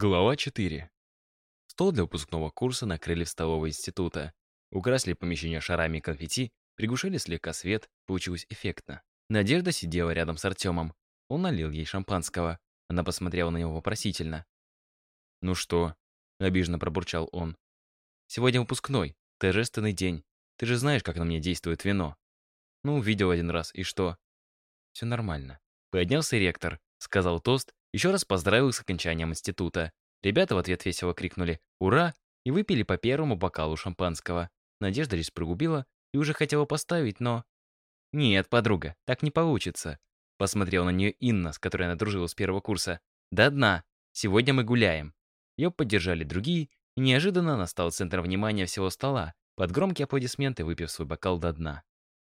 Глава 4. Стол для выпускного курса накрыли в столовой института. Украсили помещение шарами и конфетти, приглушили слегка свет, получилось эффектно. Надежда сидела рядом с Артемом. Он налил ей шампанского. Она посмотрела на него вопросительно. «Ну что?» — обиженно пробурчал он. «Сегодня выпускной, торжественный день. Ты же знаешь, как на мне действует вино». «Ну, видел один раз, и что?» «Все нормально». Поднялся ректор, сказал тост еще раз поздравил с окончанием института. Ребята в ответ весело крикнули «Ура!» и выпили по первому бокалу шампанского. Надежда лишь прогубила и уже хотела поставить, но... «Нет, подруга, так не получится», — посмотрела на нее Инна, с которой она дружила с первого курса. «До дна. Сегодня мы гуляем». Ее поддержали другие, и неожиданно настал центр внимания всего стола, под громкие аплодисменты выпив свой бокал до дна.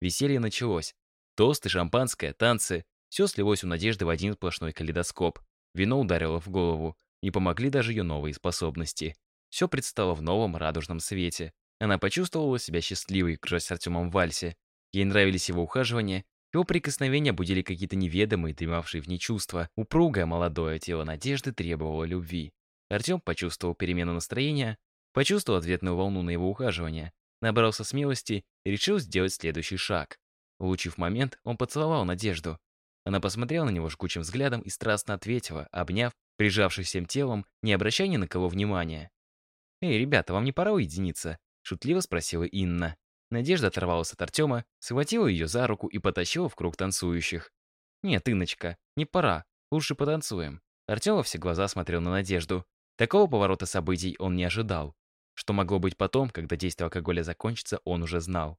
Веселье началось. Тосты, шампанское, танцы. Все слилось у Надежды в один сплошной калейдоскоп. Вино ударило в голову. Не помогли даже ее новые способности. Все предстало в новом радужном свете. Она почувствовала себя счастливой, кружась с Артемом в вальсе. Ей нравились его ухаживания, его прикосновения будили какие-то неведомые, дремавшие в ней чувства. Упругое молодое тело Надежды требовало любви. Артем почувствовал перемену настроения, почувствовал ответную волну на его ухаживание, набрался смелости и решил сделать следующий шаг. Улучив момент, он поцеловал Надежду. Она посмотрела на него жгучим взглядом и страстно ответила, обняв, прижавшись всем телом, не обращая ни на кого внимания. «Эй, ребята, вам не пора уединиться?» — шутливо спросила Инна. Надежда оторвалась от Артема, схватила ее за руку и потащила в круг танцующих. «Нет, Инночка, не пора. Лучше потанцуем». Артем во все глаза смотрел на Надежду. Такого поворота событий он не ожидал. Что могло быть потом, когда действие алкоголя закончится, он уже знал.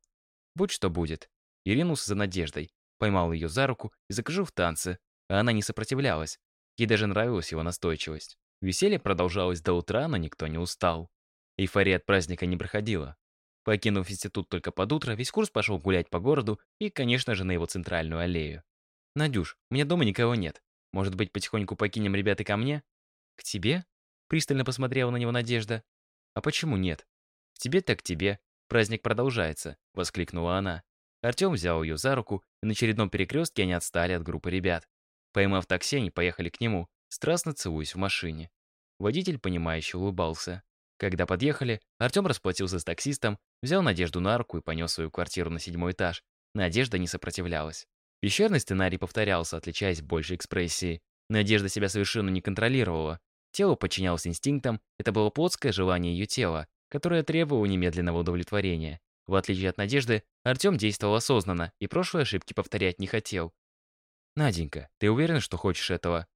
Будь что будет. И ринулся за Надеждой, Поймал ее за руку и закружил в танце, а она не сопротивлялась. Ей даже нравилась его настойчивость. Веселье продолжалось до утра, но никто не устал. Эйфория от праздника не проходила. Покинув институт только под утро, весь курс пошел гулять по городу и, конечно же, на его центральную аллею. «Надюш, у меня дома никого нет. Может быть, потихоньку покинем ребят и ко мне?» «К тебе?» — пристально посмотрела на него Надежда. «А почему нет?» «К тебе так к тебе. Праздник продолжается», — воскликнула она. Артем взял ее за руку, и на очередном перекрестке они отстали от группы ребят. Поймав такси, они поехали к нему, страстно целуясь в машине. Водитель, понимающе улыбался. Когда подъехали, Артем расплатился с таксистом, взял Надежду на руку и понес свою квартиру на седьмой этаж. Надежда не сопротивлялась. Пещерный сценарий повторялся, отличаясь большей экспрессией. Надежда себя совершенно не контролировала. Тело подчинялось инстинктам, это было плотское желание ее тела, которое требовало немедленного удовлетворения. В отличие от Надежды, Артем действовал осознанно и прошлые ошибки повторять не хотел. «Наденька, ты уверена, что хочешь этого?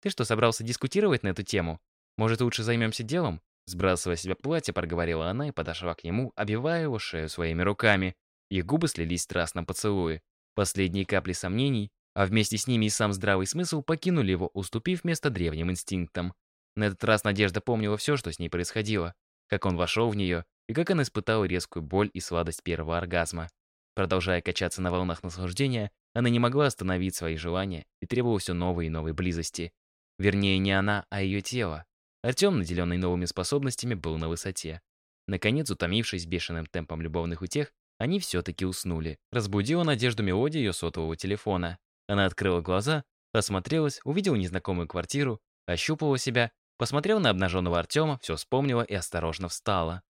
Ты что, собрался дискутировать на эту тему? Может, лучше займемся делом?» Сбрасывая с себя платье, проговорила она и подошла к нему, обвивая его шею своими руками. Их губы слились в страстном поцелуе. Последние капли сомнений, а вместе с ними и сам здравый смысл покинули его, уступив место древним инстинктам. На этот раз Надежда помнила все, что с ней происходило. Как он вошел в нее, и как она испытала резкую боль и сладость первого оргазма. Продолжая качаться на волнах наслаждения, она не могла остановить свои желания и требовала все новой и новой близости. Вернее, не она, а ее тело. Артем, наделенный новыми способностями, был на высоте. Наконец, утомившись бешеным темпом любовных утех, они все-таки уснули. Разбудила Надежду мелодия ее сотового телефона. Она открыла глаза, осмотрелась, увидела незнакомую квартиру, ощупала себя, посмотрела на обнаженного Артема, все вспомнила и осторожно встала.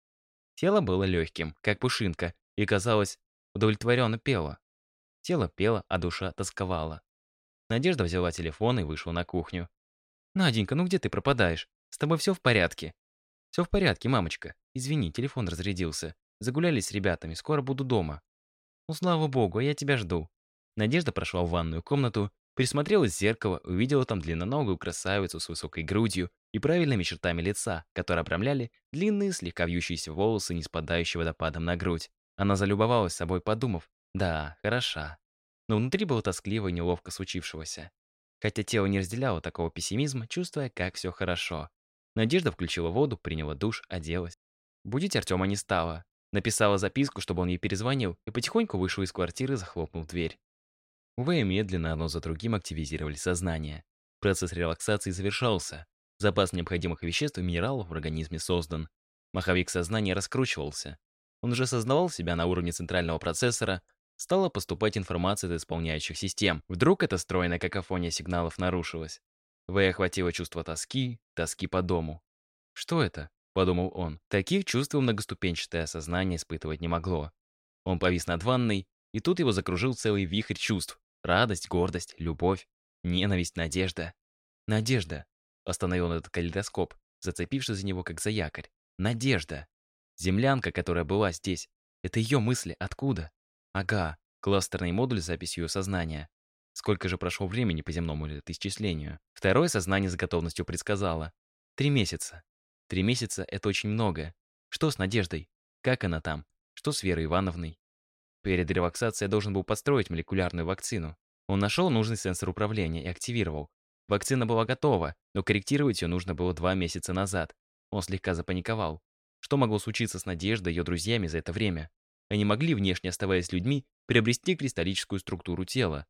Тело было легким, как пушинка, и, казалось, удовлетворенно пело. Тело пело, а душа тосковала. Надежда взяла телефон и вышла на кухню. «Наденька, ну где ты пропадаешь? С тобой все в порядке?» «Все в порядке, мамочка. Извини, телефон разрядился. Загуляли с ребятами, скоро буду дома». «Ну, слава богу, а я тебя жду». Надежда прошла в ванную комнату, присмотрелась в зеркало, увидела там длинноногую красавицу с высокой грудью и правильными чертами лица, которые обрамляли длинные, слегка вьющиеся волосы, не спадающие водопадом на грудь. Она залюбовалась собой, подумав, да, хороша. Но внутри было тоскливо и неловко случившегося. Хотя тело не разделяло такого пессимизма, чувствуя, как все хорошо. Надежда включила воду, приняла душ, оделась. Будить Артема не стала. Написала записку, чтобы он ей перезвонил, и потихоньку вышел из квартиры, захлопнул дверь. Увы, медленно одно за другим активизировали сознание. Процесс релаксации завершался. Запас необходимых веществ и минералов в организме создан. Маховик сознания раскручивался. Он уже осознавал себя на уровне центрального процессора, стала поступать информация от исполняющих систем. Вдруг эта стройная какофония сигналов нарушилась. Вэй охватило чувство тоски, тоски по дому. «Что это?» — подумал он. Таких чувств многоступенчатое сознание испытывать не могло. Он повис над ванной, и тут его закружил целый вихрь чувств. Радость, гордость, любовь, ненависть, надежда. Надежда. Остановил этот калейдоскоп, зацепившись за него как за якорь. Надежда. Землянка, которая была здесь. Это ее мысли. Откуда? Ага, кластерный модуль с записью ее сознания. Сколько же прошло времени по земному летоисчислению? Второе сознание с готовностью предсказало. Три месяца. Три месяца — это очень много. Что с Надеждой? Как она там? Что с Верой Ивановной? Перед релаксацией я должен был построить молекулярную вакцину. Он нашел нужный сенсор управления и активировал. Вакцина была готова, но корректировать ее нужно было два месяца назад. Он слегка запаниковал. Что могло случиться с Надеждой и ее друзьями за это время? Они могли, внешне оставаясь людьми, приобрести кристаллическую структуру тела.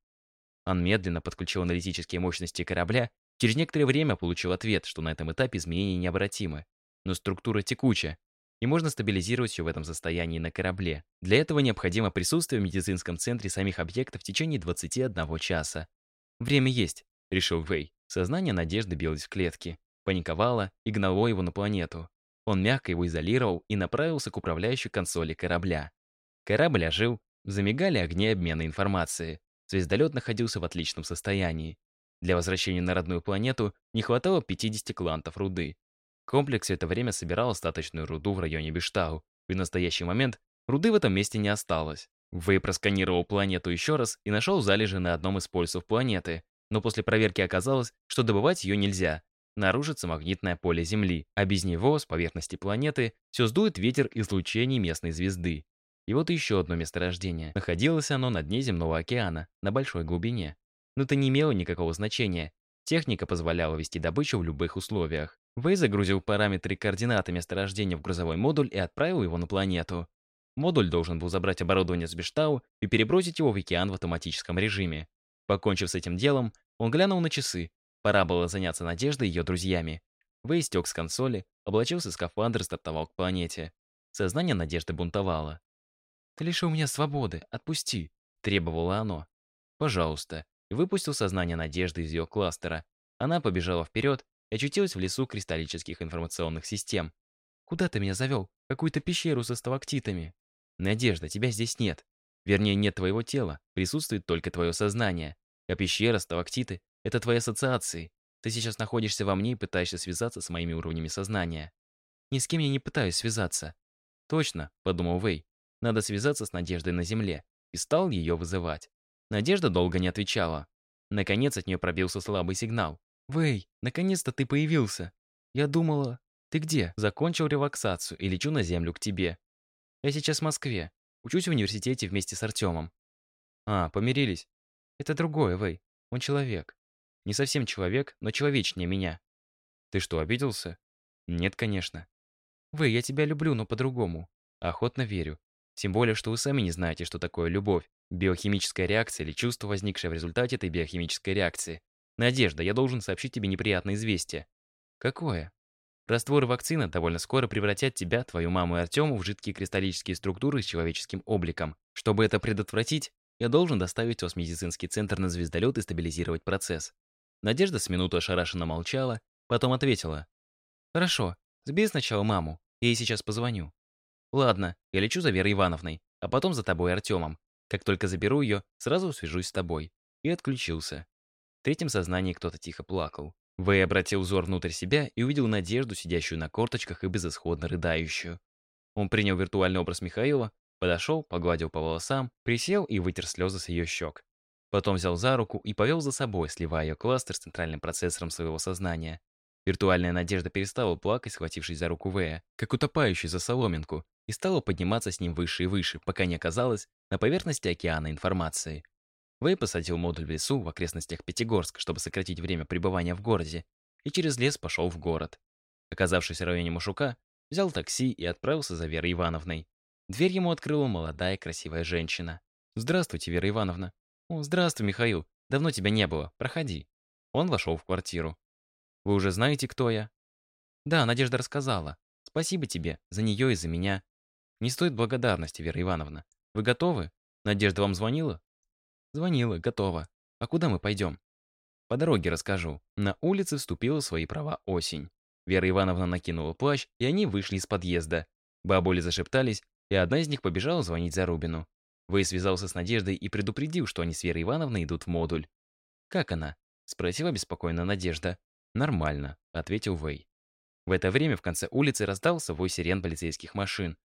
Он медленно подключил аналитические мощности корабля, через некоторое время получил ответ, что на этом этапе изменения необратимы. Но структура текуча, и можно стабилизировать ее в этом состоянии на корабле. Для этого необходимо присутствие в медицинском центре самих объектов в течение 21 часа. «Время есть», — решил Вэй. Сознание надежды билось в клетке, паниковало и гнало его на планету. Он мягко его изолировал и направился к управляющей консоли корабля. Корабль ожил, замигали огни обмена информацией. Звездолет находился в отличном состоянии. Для возвращения на родную планету не хватало 50 клантов руды. Комплекс все это время собирал остаточную руду в районе Биштау. В настоящий момент руды в этом месте не осталось. Вэй просканировал планету еще раз и нашел залежи на одном из полюсов планеты, но после проверки оказалось, что добывать ее нельзя. Наружится магнитное поле Земли, а без него с поверхности планеты все сдует ветер излучений местной звезды. И вот еще одно месторождение. Находилось оно на дне земного океана, на большой глубине. Но это не имело никакого значения. Техника позволяла вести добычу в любых условиях. Вэй загрузил параметры и координаты месторождения в грузовой модуль и отправил его на планету. Модуль должен был забрать оборудование с Бештау и перебросить его в океан в автоматическом режиме. Покончив с этим делом, он глянул на часы. Пора было заняться Надеждой и ее друзьями. Вэй стек с консоли, облачился в скафандр и стартовал к планете. Сознание Надежды бунтовало. «Ты лишил меня свободы, отпусти», — требовало оно. «Пожалуйста», выпустил сознание Надежды из ее кластера. Она побежала вперед и очутилась в лесу кристаллических информационных систем. «Куда ты меня завел? Какую-то пещеру со сталактитами?» «Надежда, тебя здесь нет. Вернее, нет твоего тела, присутствует только твое сознание. А пещера, сталактиты — это твои ассоциации. Ты сейчас находишься во мне и пытаешься связаться с моими уровнями сознания». «Ни с кем я не пытаюсь связаться». «Точно», — подумал Вэй. Надо связаться с Надеждой на земле. И стал ее вызывать. Надежда долго не отвечала. Наконец от нее пробился слабый сигнал. «Вэй, наконец-то ты появился. Я думала... Ты где? Закончил релаксацию и лечу на землю к тебе. Я сейчас в Москве. Учусь в университете вместе с Артемом. А, помирились. Это другое, Вэй. Он человек. Не совсем человек, но человечнее меня. Ты что, обиделся? Нет, конечно. Вэй, я тебя люблю, но по-другому. Охотно верю. Тем более, что вы сами не знаете, что такое любовь, биохимическая реакция или чувство, возникшее в результате этой биохимической реакции. Надежда, я должен сообщить тебе неприятное известие. Какое? Растворы вакцины довольно скоро превратят тебя, твою маму и Артему в жидкие кристаллические структуры с человеческим обликом. Чтобы это предотвратить, я должен доставить вас в медицинский центр на звездолет и стабилизировать процесс. Надежда с минуту ошарашенно молчала, потом ответила. «Хорошо, сбей сначала маму, я ей сейчас позвоню». «Ладно, я лечу за Верой Ивановной, а потом за тобой, Артемом. Как только заберу ее, сразу свяжусь с тобой». И отключился. В третьем сознании кто-то тихо плакал. Вэй обратил взор внутрь себя и увидел Надежду, сидящую на корточках и безысходно рыдающую. Он принял виртуальный образ Михаила, подошел, погладил по волосам, присел и вытер слезы с ее щек. Потом взял за руку и повел за собой, сливая ее кластер с центральным процессором своего сознания. Виртуальная Надежда перестала плакать, схватившись за руку Вэя, как утопающий за соломинку, и стала подниматься с ним выше и выше, пока не оказалась на поверхности океана информации. Вэй посадил модуль в лесу в окрестностях Пятигорска, чтобы сократить время пребывания в городе, и через лес пошел в город. Оказавшись в районе Мушука, взял такси и отправился за Верой Ивановной. Дверь ему открыла молодая красивая женщина. «Здравствуйте, Вера Ивановна». «О, здравствуй, Михаил. Давно тебя не было. Проходи». Он вошел в квартиру. «Вы уже знаете, кто я?» «Да, Надежда рассказала. Спасибо тебе, за нее и за меня. Не стоит благодарности, Вера Ивановна. Вы готовы? Надежда вам звонила? Звонила, готова. А куда мы пойдем? По дороге расскажу. На улице вступила в свои права осень. Вера Ивановна накинула плащ, и они вышли из подъезда. Бабули зашептались, и одна из них побежала звонить Зарубину. Вэй связался с Надеждой и предупредил, что они с Верой Ивановной идут в модуль. «Как она?» — спросила беспокойно Надежда. «Нормально», — ответил Вэй. В это время в конце улицы раздался вой сирен полицейских машин.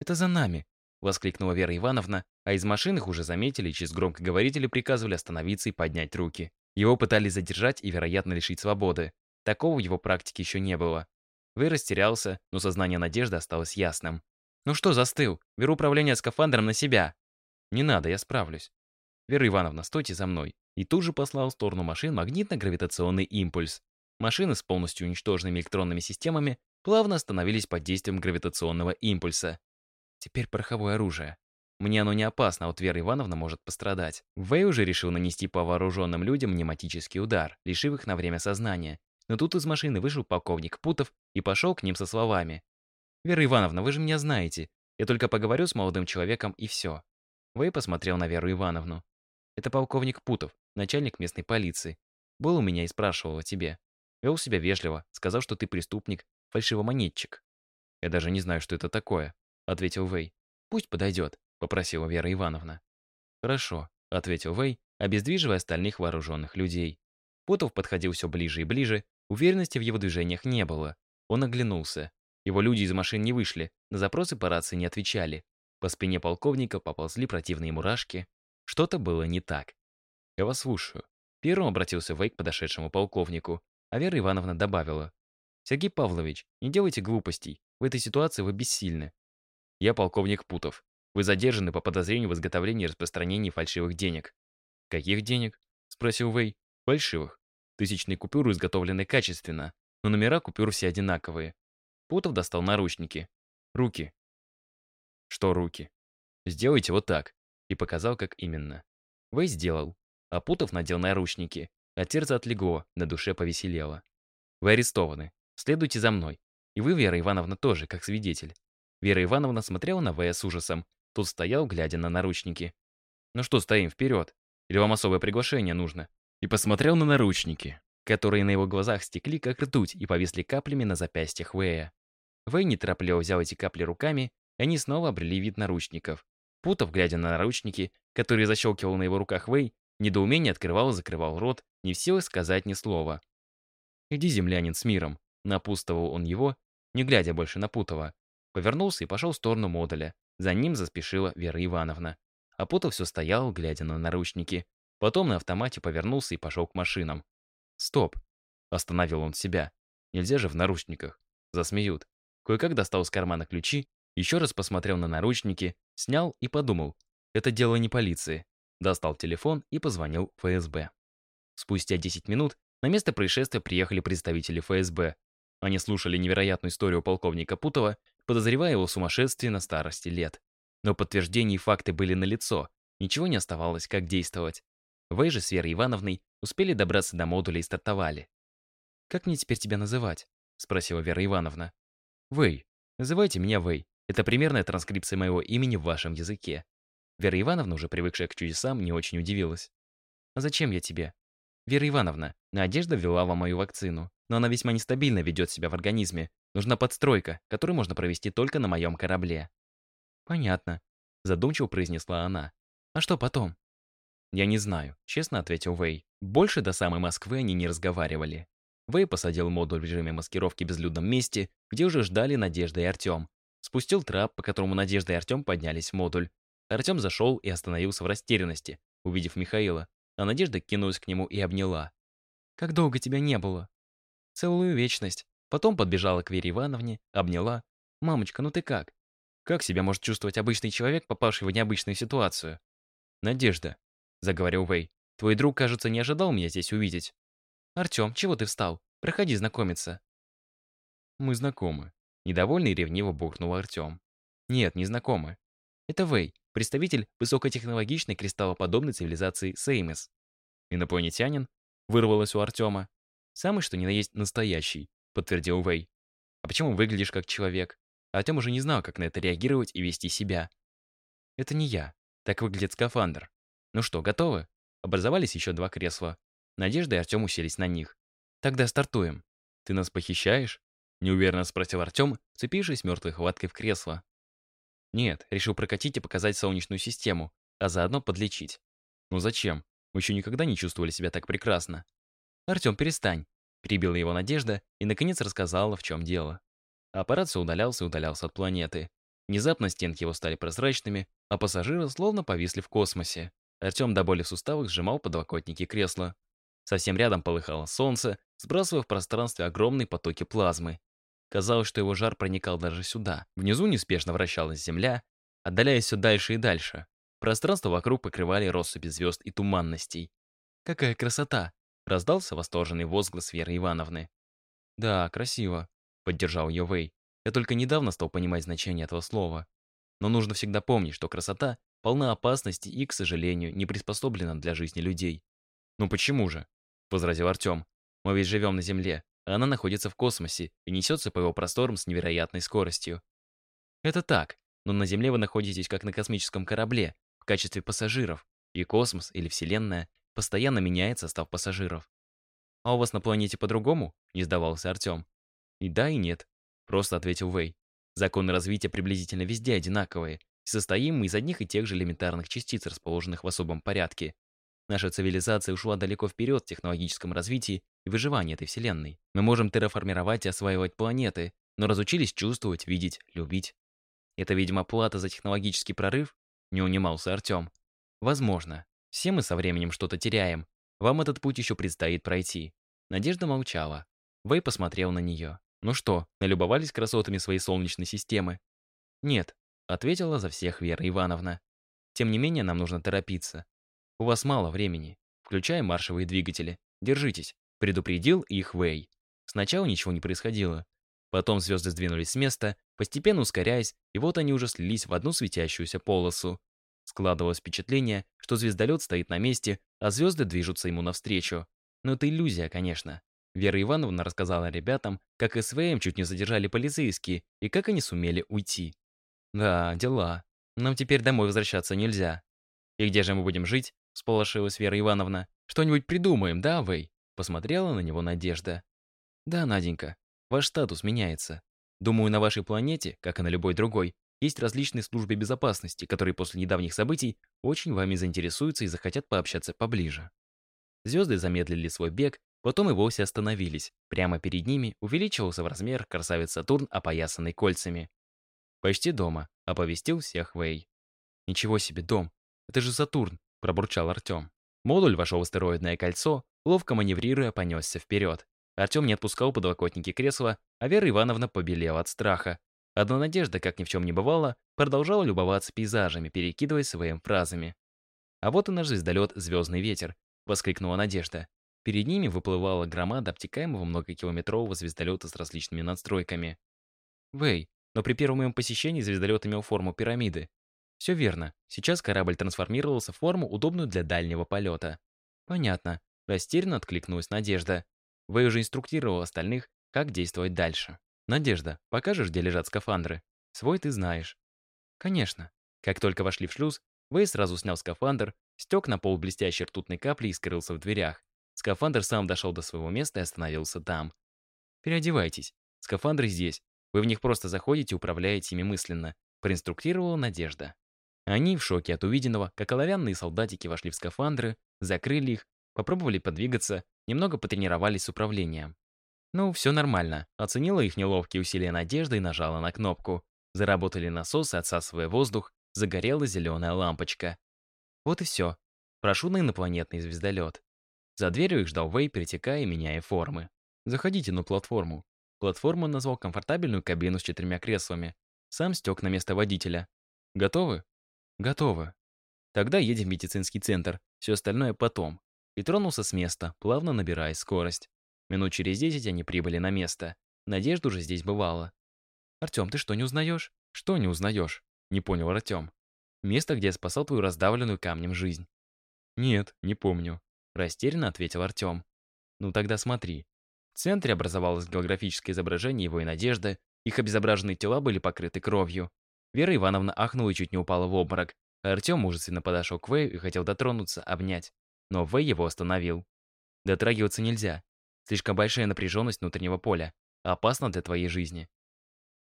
«Это за нами!» — воскликнула Вера Ивановна, а из машин их уже заметили и через громкоговорители приказывали остановиться и поднять руки. Его пытались задержать и, вероятно, лишить свободы. Такого в его практике еще не было. Вэй растерялся, но сознание Надежды осталось ясным. «Ну что застыл? Беру управление скафандром на себя!» «Не надо, я справлюсь». «Вера Ивановна, стойте за мной». И тут же послал в сторону машин магнитно-гравитационный импульс. Машины с полностью уничтоженными электронными системами плавно остановились под действием гравитационного импульса. Теперь пороховое оружие. Мне оно не опасно, а вот Вера Ивановна может пострадать. Вэй уже решил нанести по вооруженным людям пневматический удар, лишив их на время сознания. Но тут из машины вышел полковник Путов и пошел к ним со словами. «Вера Ивановна, вы же меня знаете. Я только поговорю с молодым человеком и все. Вэй посмотрел на Веру Ивановну. «Это полковник Путов, начальник местной полиции. Был у меня и спрашивал о тебе. Вел себя вежливо, сказал, что ты преступник, фальшивомонетчик». «Я даже не знаю, что это такое», — ответил Вэй. «Пусть подойдет», — попросила Вера Ивановна. «Хорошо», — ответил Вэй, обездвиживая остальных вооруженных людей. Путов подходил все ближе и ближе, уверенности в его движениях не было. Он оглянулся. Его люди из машин не вышли, на запросы по рации не отвечали. По спине полковника поползли противные мурашки. Что-то было не так. «Я вас слушаю». Первым обратился Вейк к подошедшему полковнику, а Вера Ивановна добавила. «Сергей Павлович, не делайте глупостей. В этой ситуации вы бессильны. Я полковник Путов. Вы задержаны по подозрению в изготовлении и распространении фальшивых денег». «Каких денег?» — спросил Вэй. «Фальшивых. Тысячные купюры изготовлены качественно, но номера купюр все одинаковые». Путов достал наручники. «Руки. Что руки? Сделайте вот так. И показал, как именно. Вэй сделал. А Путов надел наручники. От отлегло, на душе повеселело. Вы арестованы. Следуйте за мной. И вы, Вера Ивановна, тоже, как свидетель. Вера Ивановна смотрела на Вэя с ужасом. Тут стоял, глядя на наручники. Ну что, стоим, вперед. Или вам особое приглашение нужно? И посмотрел на наручники, которые на его глазах стекли, как ртуть, и повисли каплями на запястьях Вэя. Вэй неторопливо взял эти капли руками и они снова обрели вид наручников. Путов, глядя на наручники, которые защелкивал на его руках Вэй, недоумение открывал и закрывал рот, не в силах сказать ни слова. «Иди, землянин, с миром», — напутствовал он его, не глядя больше на Путова. Повернулся и пошел в сторону модуля. За ним заспешила Вера Ивановна. А Путов все стоял, глядя на наручники. Потом на автомате повернулся и пошел к машинам. «Стоп!» — остановил он себя. «Нельзя же в наручниках. Засмеют». Кое-как достал из кармана ключи еще раз посмотрел на наручники, снял и подумал. Это дело не полиции. Достал телефон и позвонил ФСБ. Спустя 10 минут на место происшествия приехали представители ФСБ. Они слушали невероятную историю полковника Путова, подозревая его в сумасшествии на старости лет. Но подтверждения и факты были налицо, ничего не оставалось, как действовать. Вы же с Верой Ивановной успели добраться до модуля и стартовали. «Как мне теперь тебя называть?» — спросила Вера Ивановна. «Вэй. Называйте меня Вэй. Это примерная транскрипция моего имени в вашем языке. Вера Ивановна, уже привыкшая к чудесам, не очень удивилась. «А зачем я тебе?» «Вера Ивановна, Надежда ввела вам мою вакцину, но она весьма нестабильно ведет себя в организме. Нужна подстройка, которую можно провести только на моем корабле». «Понятно», — задумчиво произнесла она. «А что потом?» «Я не знаю», — честно ответил Вэй. Больше до самой Москвы они не разговаривали. Вэй посадил модуль в режиме маскировки в безлюдном месте, где уже ждали Надежда и Артем, Спустил трап, по которому Надежда и Артем поднялись в модуль. Артем зашел и остановился в растерянности, увидев Михаила, а Надежда кинулась к нему и обняла. «Как долго тебя не было?» «Целую вечность». Потом подбежала к Вере Ивановне, обняла. «Мамочка, ну ты как?» «Как себя может чувствовать обычный человек, попавший в необычную ситуацию?» «Надежда», — заговорил Вэй, — «твой друг, кажется, не ожидал меня здесь увидеть». «Артем, чего ты встал? Проходи знакомиться». «Мы знакомы», Недовольный и ревниво буркнул Артем. Нет, не знакомы. Это Вэй, представитель высокотехнологичной кристаллоподобной цивилизации Сеймес. Инопланетянин? Вырвалось у Артема. Самый что ни на есть настоящий, подтвердил Вэй. А почему выглядишь как человек? Артем уже не знал, как на это реагировать и вести себя. Это не я. Так выглядит скафандр. Ну что, готовы? Образовались еще два кресла. Надежда и Артем уселись на них. «Тогда стартуем. Ты нас похищаешь?» Неуверенно спросил Артем, цепившись мертвой хваткой в кресло. «Нет, решил прокатить и показать Солнечную систему, а заодно подлечить. Ну зачем? Мы еще никогда не чувствовали себя так прекрасно». «Артем, перестань», — перебила его Надежда и, наконец, рассказала, в чем дело. Аппарат все удалялся и удалялся от планеты. Внезапно стенки его стали прозрачными, а пассажиры словно повисли в космосе. Артем до боли в суставах сжимал подлокотники кресла. Совсем рядом полыхало солнце, сбрасывая в пространстве огромные потоки плазмы. Казалось, что его жар проникал даже сюда. Внизу неспешно вращалась Земля, отдаляясь все дальше и дальше. Пространство вокруг покрывали россыпи звезд и туманностей. «Какая красота!» — раздался восторженный возглас Веры Ивановны. «Да, красиво», — поддержал ее Вэй. «Я только недавно стал понимать значение этого слова. Но нужно всегда помнить, что красота полна опасности и, к сожалению, не приспособлена для жизни людей. «Ну почему же?» — возразил Артем. «Мы ведь живем на Земле, а она находится в космосе и несется по его просторам с невероятной скоростью». «Это так, но на Земле вы находитесь как на космическом корабле, в качестве пассажиров, и космос или Вселенная постоянно меняет состав пассажиров». «А у вас на планете по-другому?» — не сдавался Артем. «И да, и нет», — просто ответил Вэй. «Законы развития приблизительно везде одинаковые, состоим мы из одних и тех же элементарных частиц, расположенных в особом порядке. Наша цивилизация ушла далеко вперед в технологическом развитии и выживании этой вселенной. Мы можем терраформировать и осваивать планеты, но разучились чувствовать, видеть, любить. Это, видимо, плата за технологический прорыв? Не унимался Артем. Возможно. Все мы со временем что-то теряем. Вам этот путь еще предстоит пройти. Надежда молчала. Вэй посмотрел на нее. Ну что, налюбовались красотами своей солнечной системы? Нет, ответила за всех Вера Ивановна. Тем не менее, нам нужно торопиться. У вас мало времени. Включаем маршевые двигатели. Держитесь. Предупредил их Вэй. Сначала ничего не происходило. Потом звезды сдвинулись с места, постепенно ускоряясь, и вот они уже слились в одну светящуюся полосу. Складывалось впечатление, что звездолет стоит на месте, а звезды движутся ему навстречу. Но это иллюзия, конечно. Вера Ивановна рассказала ребятам, как СВМ чуть не задержали полицейские и как они сумели уйти. Да, дела. Нам теперь домой возвращаться нельзя. И где же мы будем жить? Сполошилась Вера Ивановна. «Что-нибудь придумаем, да, Вэй?» Посмотрела на него Надежда. «Да, Наденька, ваш статус меняется. Думаю, на вашей планете, как и на любой другой, есть различные службы безопасности, которые после недавних событий очень вами заинтересуются и захотят пообщаться поближе». Звезды замедлили свой бег, потом и вовсе остановились. Прямо перед ними увеличивался в размер красавец Сатурн, опоясанный кольцами. «Почти дома», — оповестил всех Вэй. «Ничего себе дом! Это же Сатурн! пробурчал Артем. Модуль вошел в астероидное кольцо, ловко маневрируя, понесся вперед. Артем не отпускал подлокотники кресла, а Вера Ивановна побелела от страха. Одна надежда, как ни в чем не бывало, продолжала любоваться пейзажами, перекидываясь своими фразами. «А вот и наш звездолет «Звездный ветер», — воскликнула Надежда. Перед ними выплывала громада обтекаемого многокилометрового звездолета с различными надстройками. «Вэй, но при первом моем посещении звездолет имел форму пирамиды. Все верно. Сейчас корабль трансформировался в форму, удобную для дальнего полета. Понятно. Растерянно откликнулась Надежда. Вы уже инструктировал остальных, как действовать дальше. Надежда, покажешь, где лежат скафандры? Свой ты знаешь. Конечно. Как только вошли в шлюз, Вэй сразу снял скафандр, стек на пол блестящей ртутной капли и скрылся в дверях. Скафандр сам дошел до своего места и остановился там. Переодевайтесь. Скафандры здесь. Вы в них просто заходите и управляете ими мысленно. Проинструктировала Надежда. Они в шоке от увиденного, как оловянные солдатики вошли в скафандры, закрыли их, попробовали подвигаться, немного потренировались с управлением. Ну, все нормально. Оценила их неловкие усилия надежды и нажала на кнопку. Заработали насосы, отсасывая воздух, загорела зеленая лампочка. Вот и все. Прошу на инопланетный звездолет. За дверью их ждал Вэй, перетекая меняя формы. Заходите на платформу. Платформу назвал комфортабельную кабину с четырьмя креслами. Сам стек на место водителя. Готовы? Готово. Тогда едем в медицинский центр, все остальное потом. И тронулся с места, плавно набирая скорость. Минут через десять они прибыли на место. Надежда уже здесь бывала. «Артем, ты что, не узнаешь?» «Что не узнаешь?» Не понял Артем. «Место, где я спасал твою раздавленную камнем жизнь». «Нет, не помню», — растерянно ответил Артем. «Ну тогда смотри». В центре образовалось голографическое изображение его и Надежды, их обезображенные тела были покрыты кровью. Вера Ивановна ахнула и чуть не упала в обморок. Артем мужественно подошел к Вэю и хотел дотронуться, обнять. Но Вэй его остановил. Дотрагиваться нельзя. Слишком большая напряженность внутреннего поля. Опасно для твоей жизни.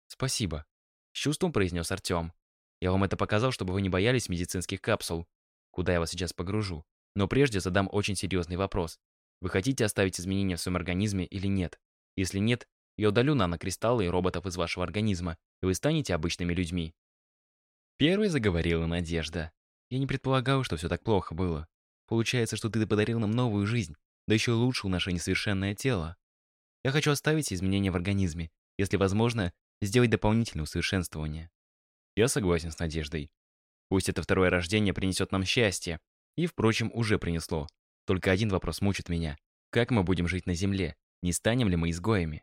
Спасибо. С чувством произнес Артем. Я вам это показал, чтобы вы не боялись медицинских капсул, куда я вас сейчас погружу. Но прежде задам очень серьезный вопрос. Вы хотите оставить изменения в своем организме или нет? Если нет, я удалю нанокристаллы и роботов из вашего организма, и вы станете обычными людьми. Первой заговорила Надежда. Я не предполагал, что все так плохо было. Получается, что ты подарил нам новую жизнь, да еще лучше наше несовершенное тело. Я хочу оставить изменения в организме, если возможно, сделать дополнительное усовершенствование. Я согласен с Надеждой. Пусть это второе рождение принесет нам счастье. И, впрочем, уже принесло. Только один вопрос мучит меня. Как мы будем жить на Земле? Не станем ли мы изгоями?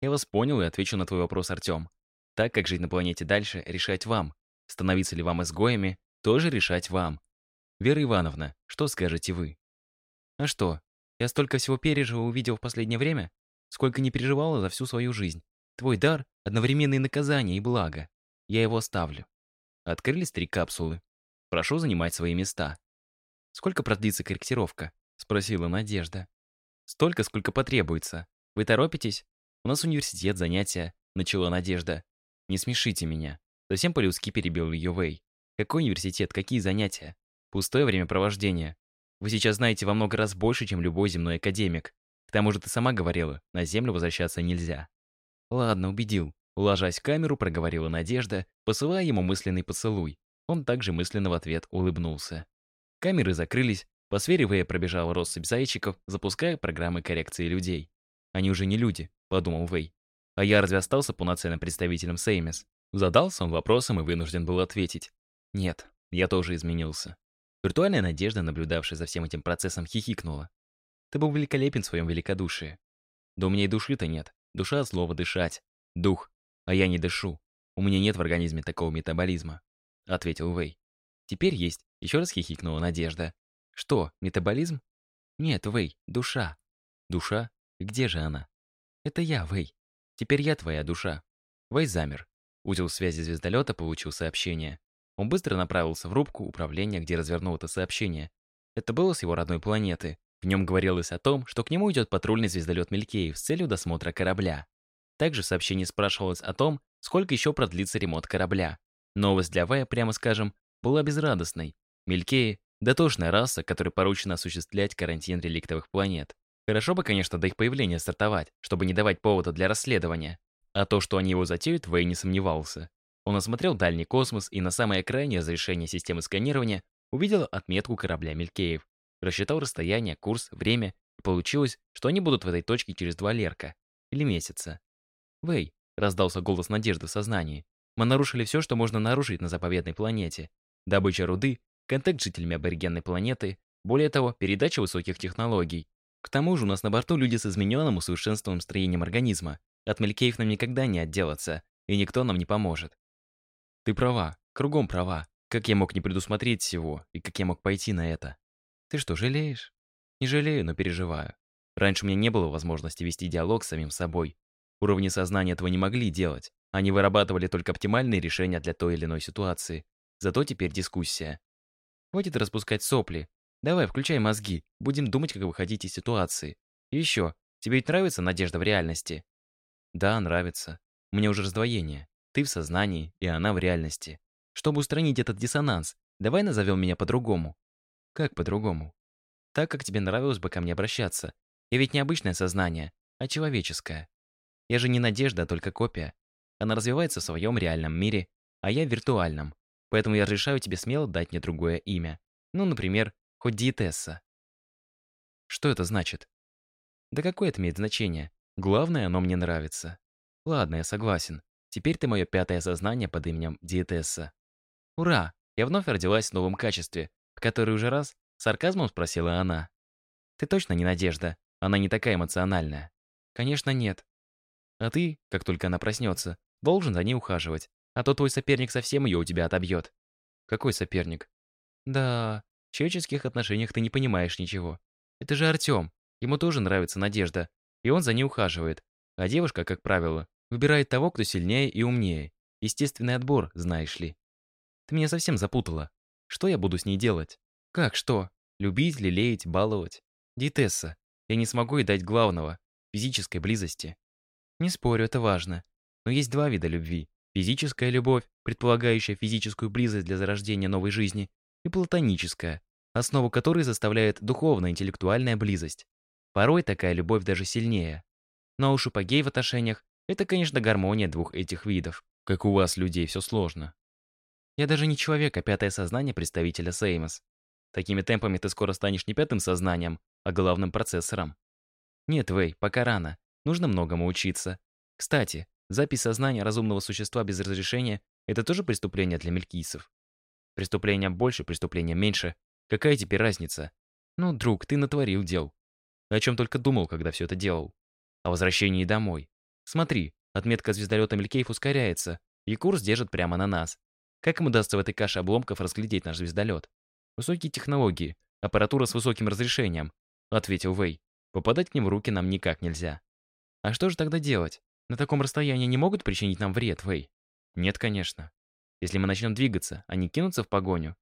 Я вас понял и отвечу на твой вопрос, Артем. Так как жить на планете дальше, решать вам. Становиться ли вам изгоями, тоже решать вам. Вера Ивановна, что скажете вы? А что, я столько всего пережил и увидел в последнее время? Сколько не переживала за всю свою жизнь. Твой дар — одновременное наказание и благо. Я его оставлю. Открылись три капсулы. Прошу занимать свои места. «Сколько продлится корректировка?» — спросила Надежда. «Столько, сколько потребуется. Вы торопитесь? У нас университет, занятия», — начала Надежда. «Не смешите меня». Совсем по-людски перебил ее Вэй. «Какой университет? Какие занятия? Пустое времяпровождение. Вы сейчас знаете во много раз больше, чем любой земной академик. К тому же ты сама говорила, на Землю возвращаться нельзя». «Ладно, убедил». Ложась в камеру, проговорила Надежда, посылая ему мысленный поцелуй. Он также мысленно в ответ улыбнулся. Камеры закрылись, по сфере Вэя пробежала россыпь зайчиков, запуская программы коррекции людей. «Они уже не люди», — подумал Вэй. «А я разве остался полноценным представителем Сеймис?» Задался он вопросом и вынужден был ответить. «Нет, я тоже изменился». Виртуальная надежда, наблюдавшая за всем этим процессом, хихикнула. «Ты был великолепен в своем великодушии». «Да у меня и души-то нет. Душа от слова «дышать». Дух. А я не дышу. У меня нет в организме такого метаболизма», — ответил Вэй. «Теперь есть», — еще раз хихикнула Надежда. «Что, метаболизм?» «Нет, Вэй, душа». «Душа? Где же она?» «Это я, Вэй. Теперь я твоя душа». Вэй замер. Узел связи звездолета получил сообщение. Он быстро направился в рубку управления, где развернул это сообщение. Это было с его родной планеты. В нем говорилось о том, что к нему идет патрульный звездолет Мелькеев с целью досмотра корабля. Также в сообщении спрашивалось о том, сколько еще продлится ремонт корабля. Новость для Вая, прямо скажем, была безрадостной. Мелькеи — дотошная раса, которой поручено осуществлять карантин реликтовых планет. Хорошо бы, конечно, до их появления стартовать, чтобы не давать повода для расследования. А то, что они его затеют, Вэй не сомневался. Он осмотрел дальний космос и на самой окраине разрешения системы сканирования увидел отметку корабля Мелькеев. Рассчитал расстояние, курс, время, и получилось, что они будут в этой точке через два лерка. Или месяца. «Вэй», — раздался голос надежды в сознании, «мы нарушили все, что можно нарушить на заповедной планете. Добыча руды, контакт с жителями аборигенной планеты, более того, передача высоких технологий. К тому же у нас на борту люди с измененным усовершенствованным строением организма. От Мелькеев нам никогда не отделаться, и никто нам не поможет. Ты права, кругом права. Как я мог не предусмотреть всего, и как я мог пойти на это? Ты что, жалеешь? Не жалею, но переживаю. Раньше у меня не было возможности вести диалог с самим собой. Уровни сознания этого не могли делать. Они вырабатывали только оптимальные решения для той или иной ситуации. Зато теперь дискуссия. Хватит распускать сопли. Давай, включай мозги. Будем думать, как выходить из ситуации. И еще, тебе ведь нравится надежда в реальности? Да, нравится. У меня уже раздвоение. Ты в сознании, и она в реальности. Чтобы устранить этот диссонанс, давай назовем меня по-другому. Как по-другому? Так, как тебе нравилось бы ко мне обращаться. Я ведь не обычное сознание, а человеческое. Я же не надежда, а только копия. Она развивается в своем реальном мире, а я в виртуальном. Поэтому я разрешаю тебе смело дать мне другое имя. Ну, например, хоть диетесса. Что это значит? Да какое это имеет значение? Главное, оно мне нравится. Ладно, я согласен. Теперь ты мое пятое сознание под именем Диетесса. Ура! Я вновь родилась в новом качестве, в который уже раз сарказмом спросила она. Ты точно не Надежда? Она не такая эмоциональная. Конечно, нет. А ты, как только она проснется, должен за ней ухаживать, а то твой соперник совсем ее у тебя отобьет. Какой соперник? Да, в человеческих отношениях ты не понимаешь ничего. Это же Артем. Ему тоже нравится Надежда, и он за ней ухаживает. А девушка, как правило, Выбирает того, кто сильнее и умнее. Естественный отбор, знаешь ли. Ты меня совсем запутала. Что я буду с ней делать? Как что? Любить, лелеять, баловать? Диетесса, я не смогу и дать главного — физической близости. Не спорю, это важно. Но есть два вида любви. Физическая любовь, предполагающая физическую близость для зарождения новой жизни, и платоническая, основу которой заставляет духовно-интеллектуальная близость. Порой такая любовь даже сильнее. Но уж апогей в отношениях — это, конечно, гармония двух этих видов. Как у вас, людей, все сложно. Я даже не человек, а пятое сознание представителя Сеймос. Такими темпами ты скоро станешь не пятым сознанием, а главным процессором. Нет, Вэй, пока рано. Нужно многому учиться. Кстати, запись сознания разумного существа без разрешения — это тоже преступление для мелькийцев. Преступления больше, преступления меньше. Какая теперь разница? Ну, друг, ты натворил дел. О чем только думал, когда все это делал. О возвращении домой. Смотри, отметка звездолета Мелькейф ускоряется, и курс держит прямо на нас. Как им удастся в этой каше обломков разглядеть наш звездолет? Высокие технологии, аппаратура с высоким разрешением, ответил Вэй. Попадать к ним в руки нам никак нельзя. А что же тогда делать? На таком расстоянии не могут причинить нам вред, Вэй? Нет, конечно. Если мы начнем двигаться, они кинутся в погоню.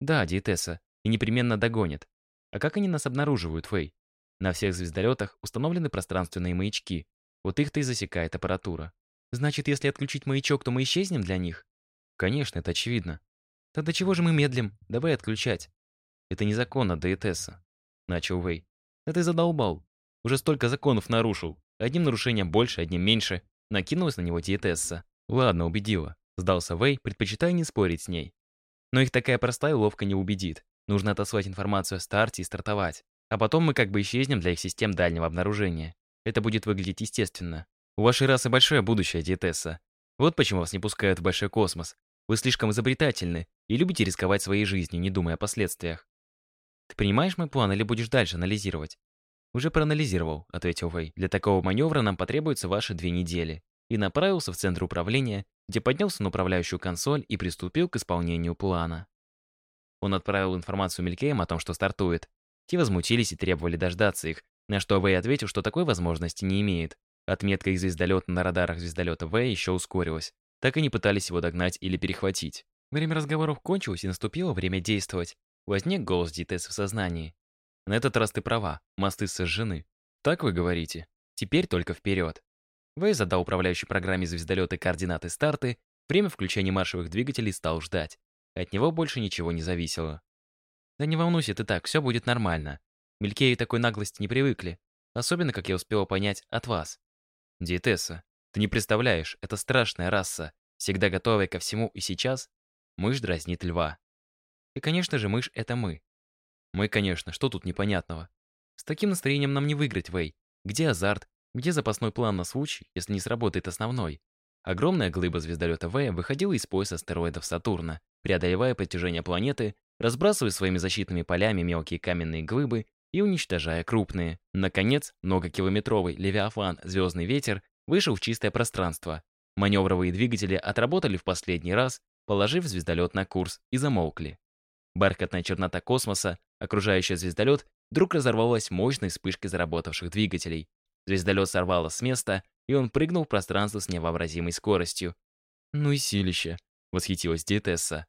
Да, диетесса, и непременно догонят. А как они нас обнаруживают, Вэй? На всех звездолетах установлены пространственные маячки. Вот их-то и засекает аппаратура. Значит, если отключить маячок, то мы исчезнем для них? Конечно, это очевидно. Тогда чего же мы медлим? Давай отключать. Это незаконно, Диетесса. Начал Вэй. Да ты задолбал. Уже столько законов нарушил. Одним нарушением больше, одним меньше. Накинулась на него Диетесса. Ладно, убедила. Сдался Вэй, предпочитая не спорить с ней. Но их такая простая уловка не убедит. Нужно отослать информацию о старте и стартовать. А потом мы как бы исчезнем для их систем дальнего обнаружения. Это будет выглядеть естественно. У вашей расы большое будущее, Диетесса. Вот почему вас не пускают в большой космос. Вы слишком изобретательны и любите рисковать своей жизнью, не думая о последствиях. Ты понимаешь мой план или будешь дальше анализировать? Уже проанализировал, ответил Вэй. Для такого маневра нам потребуются ваши две недели. И направился в центр управления, где поднялся на управляющую консоль и приступил к исполнению плана. Он отправил информацию Мелькеям о том, что стартует. Те возмутились и требовали дождаться их, на что Вэй ответил, что такой возможности не имеет. Отметка их звездолета на радарах звездолета Вэй еще ускорилась. Так и не пытались его догнать или перехватить. Время разговоров кончилось, и наступило время действовать. Возник голос Дитес в сознании. На этот раз ты права, мосты сожжены. Так вы говорите? Теперь только вперед. Вэй задал управляющей программе звездолета координаты старты, время включения маршевых двигателей стал ждать. От него больше ничего не зависело. Да не волнуйся ты так, все будет нормально. Мелькеи такой наглости не привыкли. Особенно, как я успела понять, от вас. Диетесса, ты не представляешь, это страшная раса, всегда готовая ко всему и сейчас. Мышь дразнит льва. И, конечно же, мышь — это мы. Мы, конечно, что тут непонятного? С таким настроением нам не выиграть, Вэй. Где азарт? Где запасной план на случай, если не сработает основной? Огромная глыба звездолета Вэя выходила из пояса астероидов Сатурна, преодолевая притяжение планеты, разбрасывая своими защитными полями мелкие каменные глыбы и уничтожая крупные. Наконец, многокилометровый Левиафан «Звездный ветер» вышел в чистое пространство. Маневровые двигатели отработали в последний раз, положив звездолет на курс, и замолкли. Бархатная чернота космоса, окружающая звездолет, вдруг разорвалась мощной вспышкой заработавших двигателей. Звездолет сорвало с места, и он прыгнул в пространство с невообразимой скоростью. «Ну и силище!» — восхитилась Диетесса.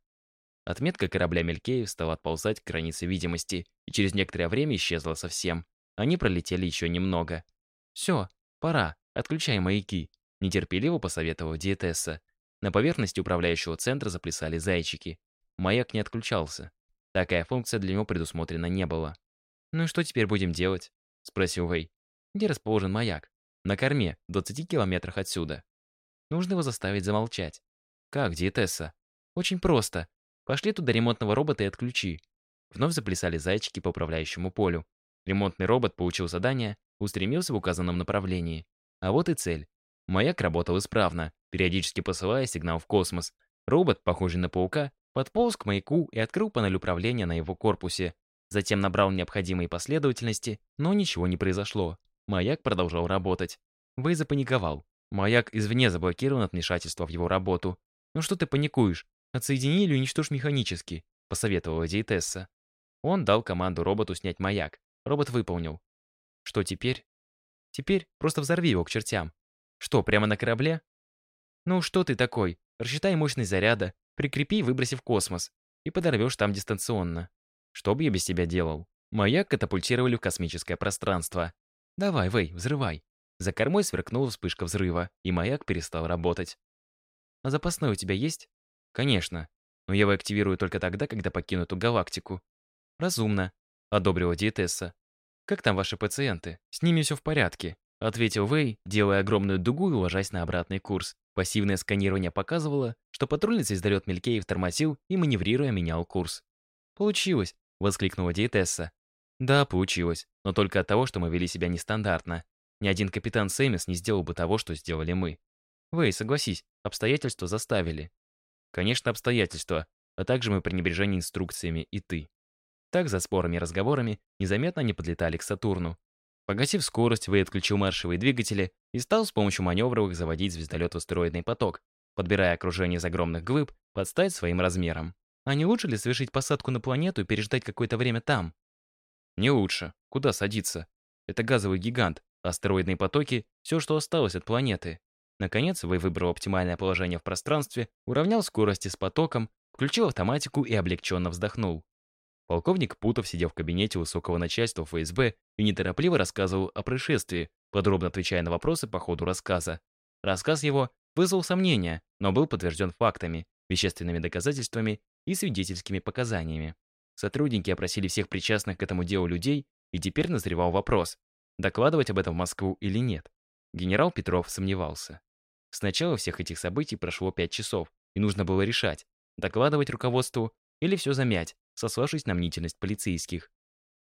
Отметка корабля Мелькеев стала отползать к границе видимости, и через некоторое время исчезла совсем. Они пролетели еще немного. «Все, пора, отключай маяки», — нетерпеливо посоветовала Диетесса. На поверхности управляющего центра заплясали зайчики. Маяк не отключался. Такая функция для него предусмотрена не была. «Ну и что теперь будем делать?» — спросил Вэй. «Где расположен маяк?» На корме, в 20 километрах отсюда. Нужно его заставить замолчать. Как, диетесса? Очень просто. Пошли туда ремонтного робота и отключи. Вновь заплясали зайчики по управляющему полю. Ремонтный робот получил задание, устремился в указанном направлении. А вот и цель. Маяк работал исправно, периодически посылая сигнал в космос. Робот, похожий на паука, подполз к маяку и открыл панель управления на его корпусе. Затем набрал необходимые последовательности, но ничего не произошло. Маяк продолжал работать. Вэй запаниковал. Маяк извне заблокирован от вмешательства в его работу. «Ну что ты паникуешь? Отсоедини или уничтожь механически», — посоветовала Диетесса. Он дал команду роботу снять маяк. Робот выполнил. Что теперь? Теперь просто взорви его к чертям. Что, прямо на корабле? Ну что ты такой? Рассчитай мощность заряда, прикрепи и выброси в космос. И подорвешь там дистанционно. Что бы я без тебя делал? Маяк катапультировали в космическое пространство. «Давай, Вэй, взрывай». За кормой сверкнула вспышка взрыва, и маяк перестал работать. «А запасной у тебя есть?» «Конечно. Но я его активирую только тогда, когда покину эту галактику». «Разумно», — одобрила диетесса. «Как там ваши пациенты? С ними все в порядке», — ответил Вэй, делая огромную дугу и ложась на обратный курс. Пассивное сканирование показывало, что патрульный звездолет Мелькеев тормозил и, маневрируя, менял курс. «Получилось!» — воскликнула диетесса. «Да, получилось, но только от того, что мы вели себя нестандартно. Ни один капитан Сэмис не сделал бы того, что сделали мы. Вэй, согласись, обстоятельства заставили». «Конечно, обстоятельства, а также мы пренебрежение инструкциями и ты». Так, за спорами и разговорами, незаметно они подлетали к Сатурну. Погасив скорость, Вэй отключил маршевые двигатели и стал с помощью маневровых заводить звездолет в астероидный поток, подбирая окружение из огромных глыб под стать своим размером. А не лучше ли совершить посадку на планету и переждать какое-то время там? Не лучше. Куда садиться? Это газовый гигант, астероидные потоки — все, что осталось от планеты. Наконец, Вэй выбрал оптимальное положение в пространстве, уравнял скорости с потоком, включил автоматику и облегченно вздохнул. Полковник Путов сидел в кабинете высокого начальства ФСБ и неторопливо рассказывал о происшествии, подробно отвечая на вопросы по ходу рассказа. Рассказ его вызвал сомнения, но был подтвержден фактами, вещественными доказательствами и свидетельскими показаниями. Сотрудники опросили всех причастных к этому делу людей, и теперь назревал вопрос, докладывать об этом в Москву или нет. Генерал Петров сомневался. С начала всех этих событий прошло пять часов, и нужно было решать, докладывать руководству или все замять, сославшись на мнительность полицейских.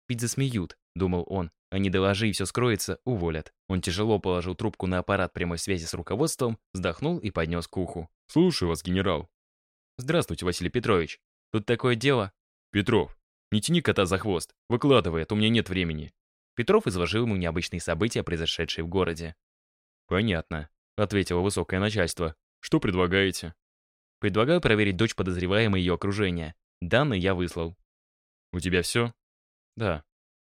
«Ведь засмеют», — думал он, «а не доложи и все скроется, уволят». Он тяжело положил трубку на аппарат прямой связи с руководством, вздохнул и поднес к уху. «Слушаю вас, генерал». «Здравствуйте, Василий Петрович. Тут такое дело...» «Петров, не тяни кота за хвост. Выкладывай, а то у меня нет времени». Петров изложил ему необычные события, произошедшие в городе. «Понятно», — ответило высокое начальство. «Что предлагаете?» «Предлагаю проверить дочь подозреваемой и ее окружение. Данные я выслал. «У тебя все?» «Да».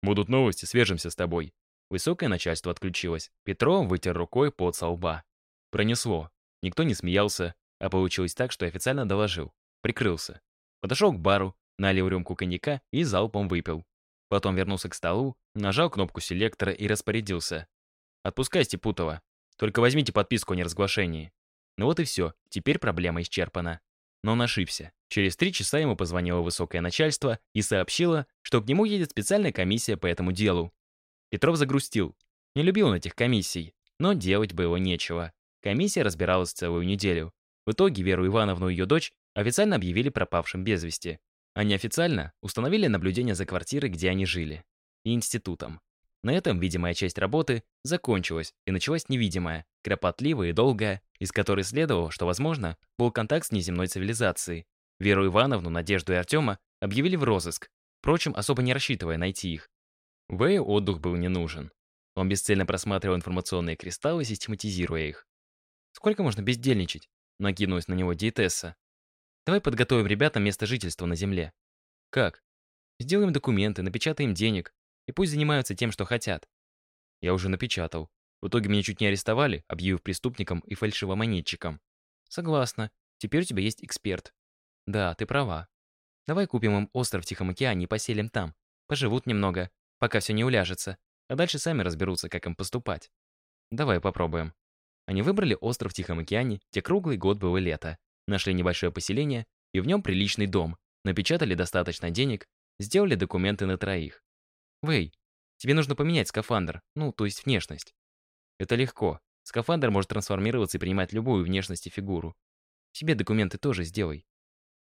«Будут новости, свяжемся с тобой». Высокое начальство отключилось. Петров вытер рукой под со лба. Пронесло. Никто не смеялся, а получилось так, что официально доложил. Прикрылся. Подошел к бару, налил рюмку коньяка и залпом выпил. Потом вернулся к столу, нажал кнопку селектора и распорядился. «Отпускайте Путова. Только возьмите подписку о неразглашении». Ну вот и все, теперь проблема исчерпана. Но он ошибся. Через три часа ему позвонило высокое начальство и сообщило, что к нему едет специальная комиссия по этому делу. Петров загрустил. Не любил он этих комиссий, но делать было нечего. Комиссия разбиралась целую неделю. В итоге Веру Ивановну и ее дочь официально объявили пропавшим без вести. А неофициально установили наблюдение за квартирой, где они жили. И институтом. На этом видимая часть работы закончилась, и началась невидимая, кропотливая и долгая, из которой следовало, что, возможно, был контакт с неземной цивилизацией. Веру Ивановну, Надежду и Артема объявили в розыск, впрочем, особо не рассчитывая найти их. Вэю отдых был не нужен. Он бесцельно просматривал информационные кристаллы, систематизируя их. «Сколько можно бездельничать?» — накинулась на него диетесса. «Давай подготовим ребятам место жительства на Земле». «Как?» «Сделаем документы, напечатаем денег, и пусть занимаются тем, что хотят. Я уже напечатал. В итоге меня чуть не арестовали, объявив преступником и фальшивомонетчиком. Согласна. Теперь у тебя есть эксперт. Да, ты права. Давай купим им остров в Тихом океане и поселим там. Поживут немного, пока все не уляжется. А дальше сами разберутся, как им поступать. Давай попробуем. Они выбрали остров в Тихом океане, где круглый год было лето. Нашли небольшое поселение и в нем приличный дом. Напечатали достаточно денег, сделали документы на троих. Вэй, тебе нужно поменять скафандр, ну, то есть внешность. Это легко. Скафандр может трансформироваться и принимать любую внешность и фигуру. Себе документы тоже сделай.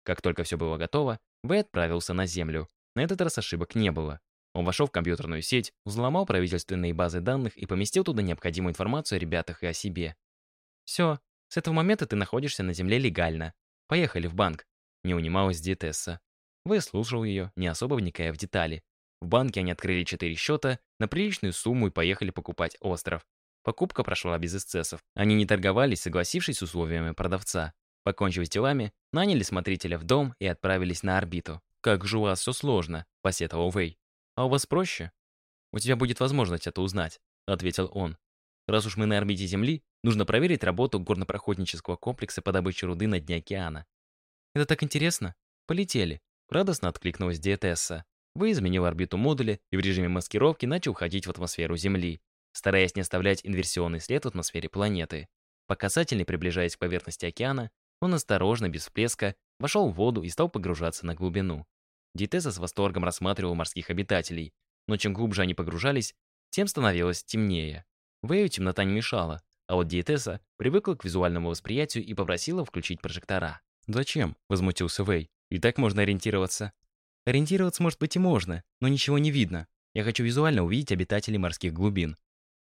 Как только все было готово, Вэй отправился на Землю. На этот раз ошибок не было. Он вошел в компьютерную сеть, взломал правительственные базы данных и поместил туда необходимую информацию о ребятах и о себе. «Все, с этого момента ты находишься на Земле легально. Поехали в банк», — не унималась диетесса. Вэй слушал ее, не особо вникая в детали. В банке они открыли четыре счета на приличную сумму и поехали покупать остров. Покупка прошла без эксцессов. Они не торговались, согласившись с условиями продавца. Покончив с делами, наняли смотрителя в дом и отправились на орбиту. «Как же у вас все сложно», — посетовал Вэй. «А у вас проще?» «У тебя будет возможность это узнать», — ответил он. «Раз уж мы на орбите Земли, нужно проверить работу горнопроходнического комплекса по добыче руды на дне океана». «Это так интересно. Полетели», — радостно откликнулась диетесса. Вы изменил орбиту модуля и в режиме маскировки начал уходить в атмосферу Земли, стараясь не оставлять инверсионный след в атмосфере планеты. По касательной приближаясь к поверхности океана, он осторожно, без всплеска, вошел в воду и стал погружаться на глубину. Диетеза с восторгом рассматривал морских обитателей, но чем глубже они погружались, тем становилось темнее. Вэю темнота не мешала, а вот Диетеса привыкла к визуальному восприятию и попросила включить прожектора. «Зачем?» — возмутился Вэй. «И так можно ориентироваться». «Ориентироваться, может быть, и можно, но ничего не видно. Я хочу визуально увидеть обитателей морских глубин».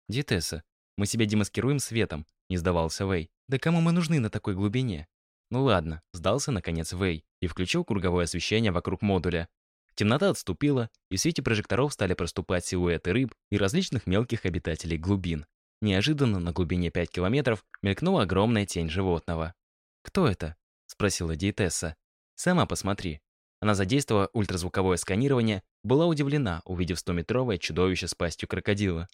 «Диетесса, мы себя демаскируем светом», — не сдавался Вэй. «Да кому мы нужны на такой глубине?» Ну ладно, сдался наконец Вэй и включил круговое освещение вокруг модуля. Темнота отступила, и в свете прожекторов стали проступать силуэты рыб и различных мелких обитателей глубин. Неожиданно на глубине 5 километров мелькнула огромная тень животного. «Кто это?» — спросила диетесса. «Сама посмотри». Она задействовала ультразвуковое сканирование, была удивлена, увидев стометровое чудовище с пастью крокодила.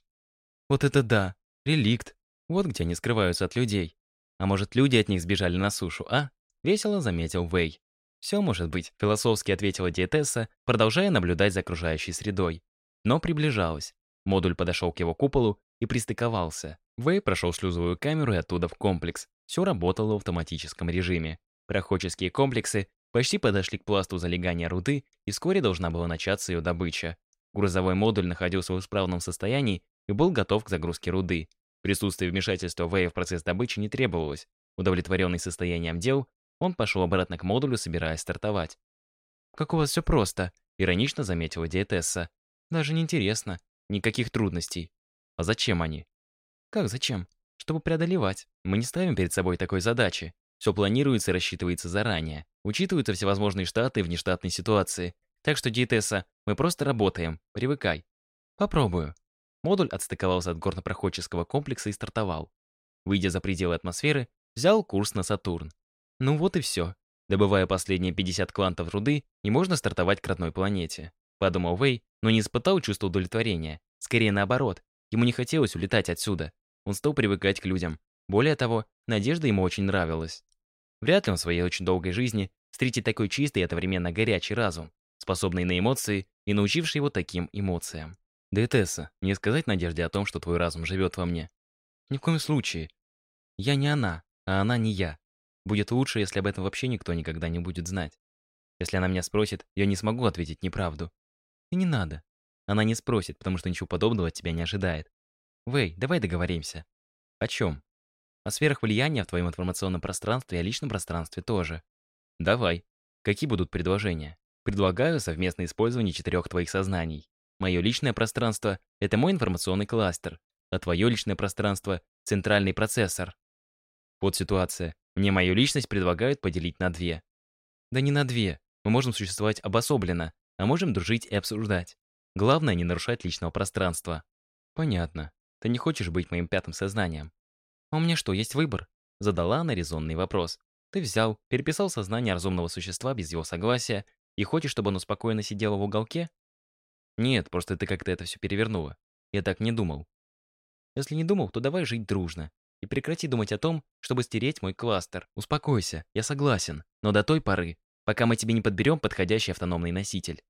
«Вот это да! Реликт! Вот где они скрываются от людей. А может, люди от них сбежали на сушу, а?» Весело заметил Вэй. «Все может быть», — философски ответила диетесса, продолжая наблюдать за окружающей средой. Но приближалась. Модуль подошел к его куполу и пристыковался. Вэй прошел шлюзовую камеру и оттуда в комплекс. Все работало в автоматическом режиме. Проходческие комплексы почти подошли к пласту залегания руды, и вскоре должна была начаться ее добыча. Грузовой модуль находился в исправном состоянии и был готов к загрузке руды. Присутствие вмешательства Вэя в процесс добычи не требовалось. Удовлетворенный состоянием дел, он пошел обратно к модулю, собираясь стартовать. «Как у вас все просто», — иронично заметила диетесса. «Даже не интересно. Никаких трудностей. А зачем они? Как зачем? Чтобы преодолевать. Мы не ставим перед собой такой задачи. Все планируется и рассчитывается заранее. Учитываются всевозможные штаты и внештатные ситуации. Так что, диетесса, мы просто работаем. Привыкай. Попробую. Модуль отстыковался от горнопроходческого комплекса и стартовал. Выйдя за пределы атмосферы, взял курс на Сатурн. Ну вот и все. Добывая последние 50 квантов руды, и можно стартовать к родной планете. Подумал Вэй, но не испытал чувства удовлетворения. Скорее наоборот. Ему не хотелось улетать отсюда. Он стал привыкать к людям. Более того, надежда ему очень нравилась. Вряд ли он в своей очень долгой жизни встретит такой чистый и одновременно горячий разум, способный на эмоции и научивший его таким эмоциям. Да и Тесса, не сказать Надежде о том, что твой разум живет во мне. Ни в коем случае. Я не она, а она не я. Будет лучше, если об этом вообще никто никогда не будет знать. Если она меня спросит, я не смогу ответить неправду. И не надо. Она не спросит, потому что ничего подобного от тебя не ожидает. Вэй, давай договоримся. О чем? О сферах влияния в твоем информационном пространстве и личном пространстве тоже. Давай. Какие будут предложения? Предлагаю совместное использование четырех твоих сознаний. Мое личное пространство — это мой информационный кластер, а твое личное пространство — центральный процессор. Вот ситуация. Мне мою личность предлагают поделить на две. Да не на две. Мы можем существовать обособленно, а можем дружить и обсуждать. Главное, не нарушать личного пространства. Понятно. Ты не хочешь быть моим пятым сознанием. А у меня что, есть выбор? Задала она резонный вопрос. Ты взял, переписал сознание разумного существа без его согласия и хочешь, чтобы оно спокойно сидело в уголке? Нет, просто ты как-то это все перевернула. Я так не думал. Если не думал, то давай жить дружно. И прекрати думать о том, чтобы стереть мой кластер. Успокойся, я согласен. Но до той поры, пока мы тебе не подберем подходящий автономный носитель.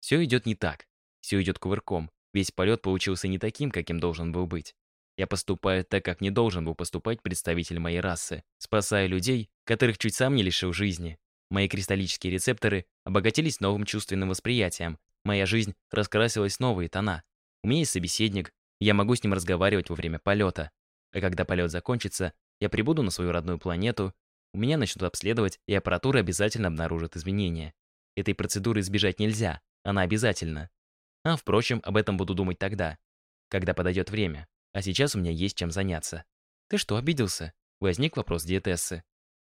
Все идет не так. Все идет кувырком. Весь полет получился не таким, каким должен был быть. Я поступаю так, как не должен был поступать представитель моей расы, спасая людей, которых чуть сам не лишил жизни. Мои кристаллические рецепторы обогатились новым чувственным восприятием. Моя жизнь раскрасилась новые тона. У меня есть собеседник, я могу с ним разговаривать во время полета. А когда полет закончится, я прибуду на свою родную планету, у меня начнут обследовать, и аппаратура обязательно обнаружит изменения. Этой процедуры избежать нельзя, она обязательна. А, впрочем, об этом буду думать тогда, когда подойдет время. А сейчас у меня есть чем заняться. Ты что, обиделся? Возник вопрос диетессы.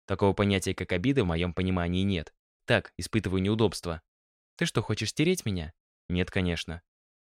Такого понятия, как обида, в моем понимании нет. Так, испытываю неудобства. Ты что, хочешь стереть меня? Нет, конечно.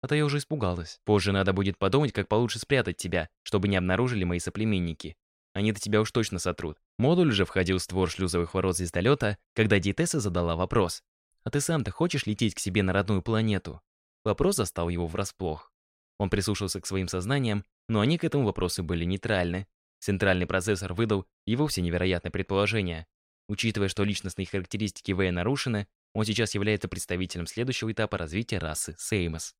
А то я уже испугалась. Позже надо будет подумать, как получше спрятать тебя, чтобы не обнаружили мои соплеменники. Они-то тебя уж точно сотрут. Модуль уже входил в створ шлюзовых ворот звездолета, когда диетесса задала вопрос. А ты сам-то хочешь лететь к себе на родную планету? Вопрос застал его врасплох. Он прислушался к своим сознаниям, но они к этому вопросу были нейтральны. Центральный процессор выдал и вовсе невероятное предположение. Учитывая, что личностные характеристики Вэя нарушены, Он сейчас является представителем следующего этапа развития расы Сеймос.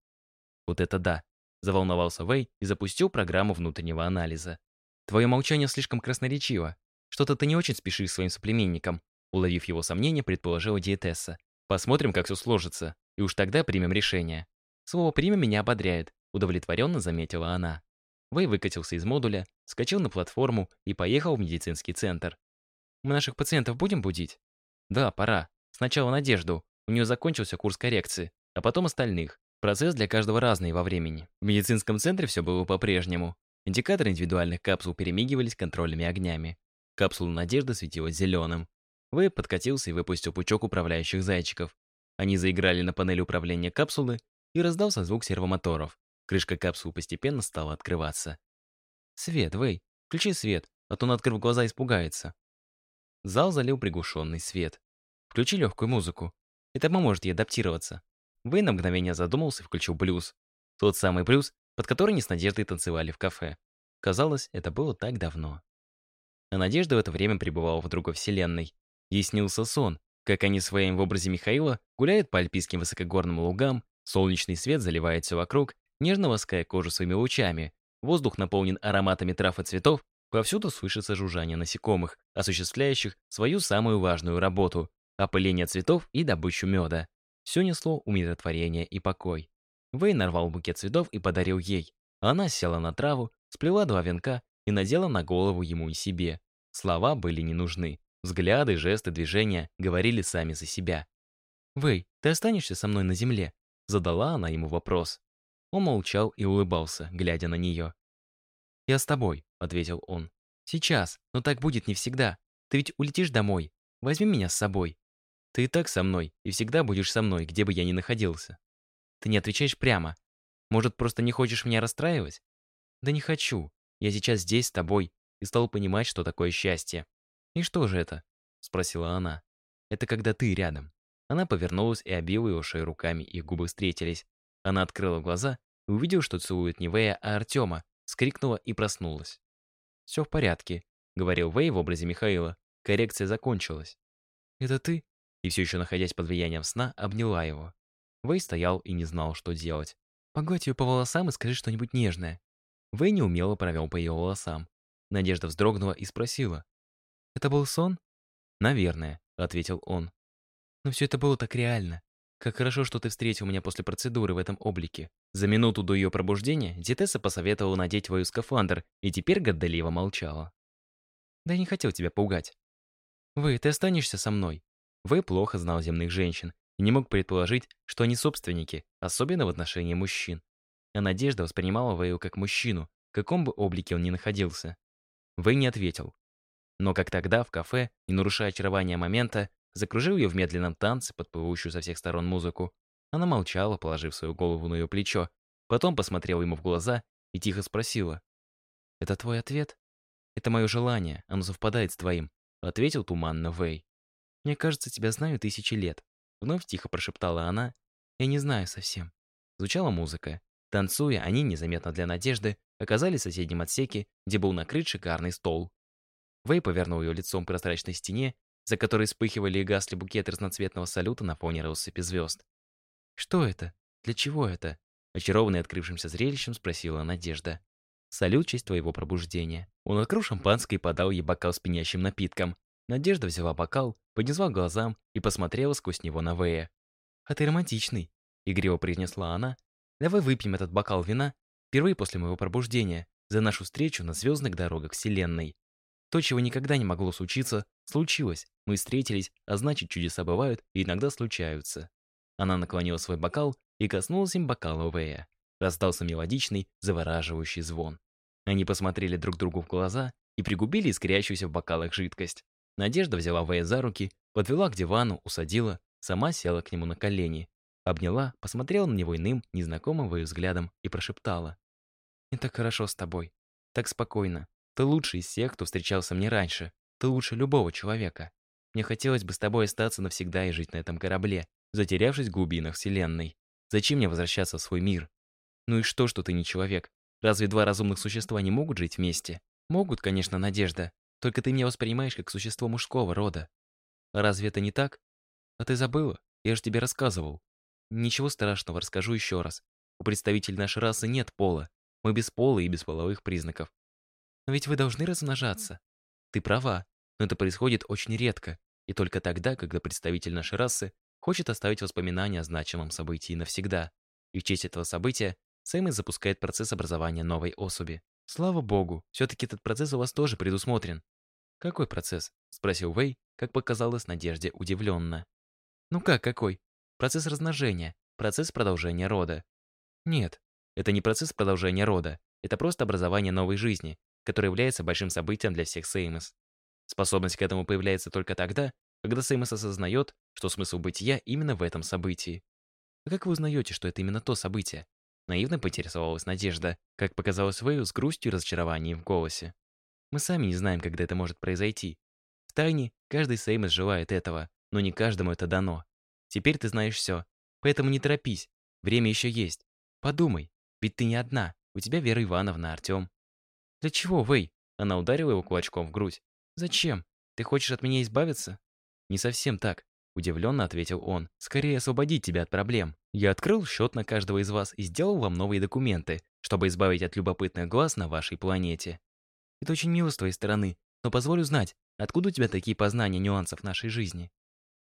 Вот это да. Заволновался Вэй и запустил программу внутреннего анализа. Твое молчание слишком красноречиво. Что-то ты не очень спешишь своим соплеменникам. Уловив его сомнение, предположила диетесса. Посмотрим, как все сложится, и уж тогда примем решение. Слово «примем» меня ободряет, удовлетворенно заметила она. Вэй выкатился из модуля, скачал на платформу и поехал в медицинский центр. «Мы наших пациентов будем будить?» «Да, пора. Сначала Надежду. У нее закончился курс коррекции, а потом остальных. Процесс для каждого разный во времени. В медицинском центре все было по-прежнему. Индикаторы индивидуальных капсул перемигивались контрольными огнями. Капсула Надежды светилась зеленым. Вэй подкатился и выпустил пучок управляющих зайчиков. Они заиграли на панели управления капсулы, и раздался звук сервомоторов. Крышка капсулы постепенно стала открываться. «Свет, Вэй, включи свет, а то он, открыв глаза, испугается». Зал залил приглушенный свет. «Включи легкую музыку. Это поможет ей адаптироваться». Вэй на мгновение задумался и включил блюз. Тот самый блюз, под который они с Надеждой танцевали в кафе. Казалось, это было так давно. А Надежда в это время пребывала в другой вселенной. Ей снился сон, как они в образе Михаила гуляют по альпийским высокогорным лугам, солнечный свет заливает все вокруг, нежно лаская кожу своими лучами. Воздух наполнен ароматами трав и цветов, повсюду слышится жужжание насекомых, осуществляющих свою самую важную работу — опыление цветов и добычу меда. Все несло умиротворение и покой. Вэй нарвал букет цветов и подарил ей. Она села на траву, сплела два венка и надела на голову ему и себе. Слова были не нужны. Взгляды, жесты, движения говорили сами за себя. «Вэй, ты останешься со мной на земле?» Задала она ему вопрос. Он молчал и улыбался, глядя на нее. «Я с тобой», — ответил он. «Сейчас, но так будет не всегда. Ты ведь улетишь домой. Возьми меня с собой. Ты и так со мной, и всегда будешь со мной, где бы я ни находился. Ты не отвечаешь прямо. Может, просто не хочешь меня расстраивать? Да не хочу. Я сейчас здесь с тобой и стал понимать, что такое счастье. И что же это? Спросила она. Это когда ты рядом. Она повернулась и обила его шею руками, их губы встретились. Она открыла глаза и увидела, что целует не Вэя, а Артема, скрикнула и проснулась. «Все в порядке», — говорил Вэй в образе Михаила. Коррекция закончилась. «Это ты?» И все еще находясь под влиянием сна, обняла его. Вэй стоял и не знал, что делать. «Погладь ее по волосам и скажи что-нибудь нежное». Вэй неумело провел по ее волосам. Надежда вздрогнула и спросила. «Это был сон?» «Наверное», — ответил он. «Но все это было так реально. Как хорошо, что ты встретил меня после процедуры в этом облике». За минуту до ее пробуждения Дитесса посоветовала надеть твою скафандр, и теперь горделиво молчала. «Да я не хотел тебя пугать. Вы, ты останешься со мной?» Вы плохо знал земных женщин и не мог предположить, что они собственники, особенно в отношении мужчин. А Надежда воспринимала Вэю как мужчину, в каком бы облике он ни находился. Вэй не ответил. Но как тогда, в кафе, не нарушая очарования момента, закружил ее в медленном танце под плывущую со всех сторон музыку. Она молчала, положив свою голову на ее плечо, потом посмотрела ему в глаза и тихо спросила. «Это твой ответ?» «Это мое желание, оно совпадает с твоим», — ответил туманно Вэй. «Мне кажется, тебя знаю тысячи лет», — вновь тихо прошептала она. «Я не знаю совсем». Звучала музыка. Танцуя, они, незаметно для Надежды, оказались в соседнем отсеке, где был накрыт шикарный стол. Вэй повернул ее лицом к прозрачной стене, за которой вспыхивали и гасли букеты разноцветного салюта на фоне россыпи звезд. «Что это? Для чего это?» Очарованный открывшимся зрелищем, спросила Надежда. «Салют честь твоего пробуждения». Он открыл шампанское и подал ей бокал с пенящим напитком. Надежда взяла бокал, поднесла к глазам и посмотрела сквозь него на Вэя. «А ты романтичный», — игриво произнесла она. «Давай выпьем этот бокал вина впервые после моего пробуждения за нашу встречу на звездных дорогах Вселенной. То, чего никогда не могло случиться, случилось. Мы встретились, а значит, чудеса бывают и иногда случаются». Она наклонила свой бокал и коснулась им бокала Вэя. Раздался мелодичный, завораживающий звон. Они посмотрели друг другу в глаза и пригубили искрящуюся в бокалах жидкость. Надежда взяла Вэя за руки, подвела к дивану, усадила, сама села к нему на колени. Обняла, посмотрела на него иным, незнакомым Вэю взглядом и прошептала. «Мне так хорошо с тобой. Так спокойно. Ты лучший из всех, кто встречался мне раньше. Ты лучше любого человека. Мне хотелось бы с тобой остаться навсегда и жить на этом корабле, затерявшись в глубинах Вселенной. Зачем мне возвращаться в свой мир? Ну и что, что ты не человек? Разве два разумных существа не могут жить вместе? Могут, конечно, Надежда. Только ты меня воспринимаешь как существо мужского рода. Разве это не так? А ты забыла? Я же тебе рассказывал. Ничего страшного, расскажу еще раз. У представителей нашей расы нет пола. Мы без пола и без половых признаков. Но ведь вы должны размножаться. Ты права, но это происходит очень редко, и только тогда, когда представитель нашей расы хочет оставить воспоминания о значимом событии навсегда. И в честь этого события Сэмми запускает процесс образования новой особи. Слава богу, все-таки этот процесс у вас тоже предусмотрен. Какой процесс? Спросил Вэй, как показалось Надежде удивленно. Ну как какой? Процесс размножения, процесс продолжения рода. Нет, это не процесс продолжения рода, это просто образование новой жизни, которое является большим событием для всех Сеймос. Способность к этому появляется только тогда, когда Сеймос осознает, что смысл бытия именно в этом событии. А как вы узнаете, что это именно то событие? Наивно поинтересовалась Надежда, как показалось Вэю с грустью и разочарованием в голосе. Мы сами не знаем, когда это может произойти. В тайне каждый Сеймос желает этого, но не каждому это дано. Теперь ты знаешь все, поэтому не торопись, время еще есть. Подумай, ведь ты не одна, у тебя Вера Ивановна, Артем. Для чего, Вэй? Она ударила его кулачком в грудь. Зачем? Ты хочешь от меня избавиться? Не совсем так. Удивленно ответил он. «Скорее освободить тебя от проблем. Я открыл счет на каждого из вас и сделал вам новые документы, чтобы избавить от любопытных глаз на вашей планете. Это очень мило с твоей стороны, но позволю знать, откуда у тебя такие познания нюансов нашей жизни?»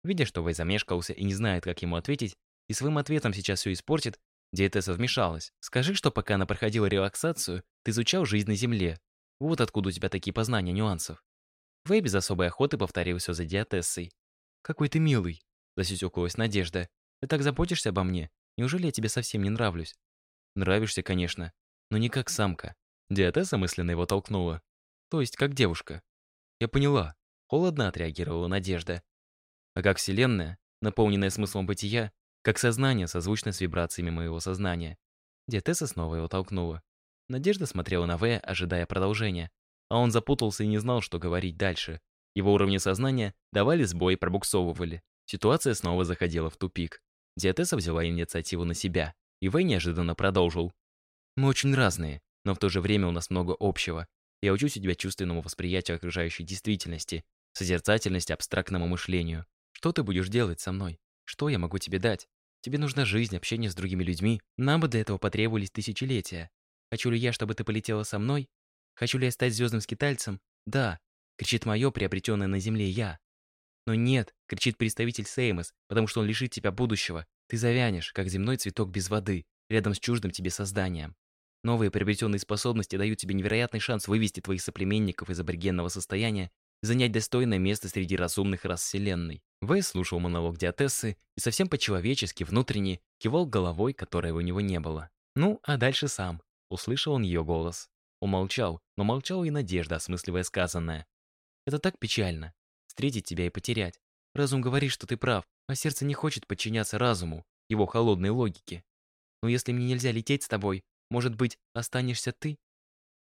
Видя, что Вэй замешкался и не знает, как ему ответить, и своим ответом сейчас все испортит, диетесса вмешалась. «Скажи, что пока она проходила релаксацию, ты изучал жизнь на Земле. Вот откуда у тебя такие познания нюансов». Вэй без особой охоты повторил все за диетессой, «Какой ты милый!» — засюсюкалась Надежда. «Ты так заботишься обо мне? Неужели я тебе совсем не нравлюсь?» «Нравишься, конечно, но не как самка». Диатесса мысленно его толкнула. «То есть, как девушка». «Я поняла». Холодно отреагировала Надежда. «А как вселенная, наполненная смыслом бытия, как сознание, созвучное с вибрациями моего сознания». Диатесса снова его толкнула. Надежда смотрела на Вэя, ожидая продолжения. А он запутался и не знал, что говорить дальше. Его уровни сознания давали сбой и пробуксовывали. Ситуация снова заходила в тупик. Диатесса взяла инициативу на себя, и Вэй неожиданно продолжил. «Мы очень разные, но в то же время у нас много общего. Я учусь у тебя чувственному восприятию окружающей действительности, созерцательности абстрактному мышлению. Что ты будешь делать со мной? Что я могу тебе дать? Тебе нужна жизнь, общение с другими людьми. Нам бы для этого потребовались тысячелетия. Хочу ли я, чтобы ты полетела со мной? Хочу ли я стать звездным скитальцем? Да, кричит мое приобретенное на земле «я». Но нет, кричит представитель Сеймос, потому что он лишит тебя будущего. Ты завянешь, как земной цветок без воды, рядом с чуждым тебе созданием. Новые приобретенные способности дают тебе невероятный шанс вывести твоих соплеменников из аборигенного состояния и занять достойное место среди разумных рас Вселенной. Вэй слушал монолог Диатессы и совсем по-человечески, внутренне, кивал головой, которой у него не было. Ну, а дальше сам. Услышал он ее голос. Умолчал, но молчал и Надежда, осмысливая сказанное. Это так печально. Встретить тебя и потерять. Разум говорит, что ты прав, а сердце не хочет подчиняться разуму, его холодной логике. Но если мне нельзя лететь с тобой, может быть, останешься ты?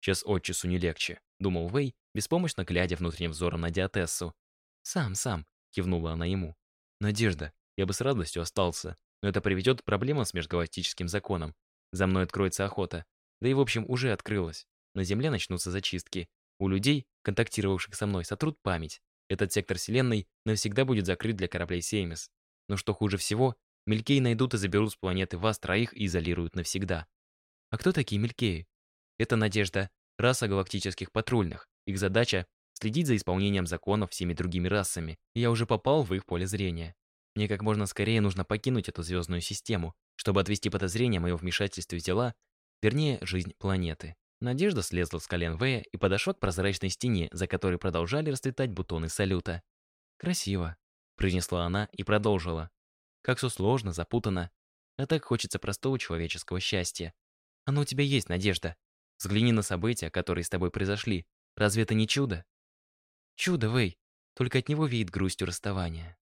Час от часу не легче, думал Вэй, беспомощно глядя внутренним взором на Диатессу. Сам, сам, кивнула она ему. Надежда, я бы с радостью остался, но это приведет к проблемам с межгалактическим законом. За мной откроется охота. Да и в общем уже открылась. На Земле начнутся зачистки. У людей, контактировавших со мной, сотрут память. Этот сектор Вселенной навсегда будет закрыт для кораблей Сеймис. Но что хуже всего, Мелькеи найдут и заберут с планеты вас троих и изолируют навсегда. А кто такие Мелькеи? Это Надежда, раса галактических патрульных. Их задача — следить за исполнением законов всеми другими расами. И я уже попал в их поле зрения. Мне как можно скорее нужно покинуть эту звездную систему, чтобы отвести подозрение о моем вмешательстве в дела, вернее, жизнь планеты. Надежда слезла с колен Вэя и подошла к прозрачной стене, за которой продолжали расцветать бутоны салюта. «Красиво», — произнесла она и продолжила. «Как все сложно, запутано. А так хочется простого человеческого счастья. Оно у тебя есть, Надежда. Взгляни на события, которые с тобой произошли. Разве это не чудо?» «Чудо, Вэй. Только от него веет грустью расставания».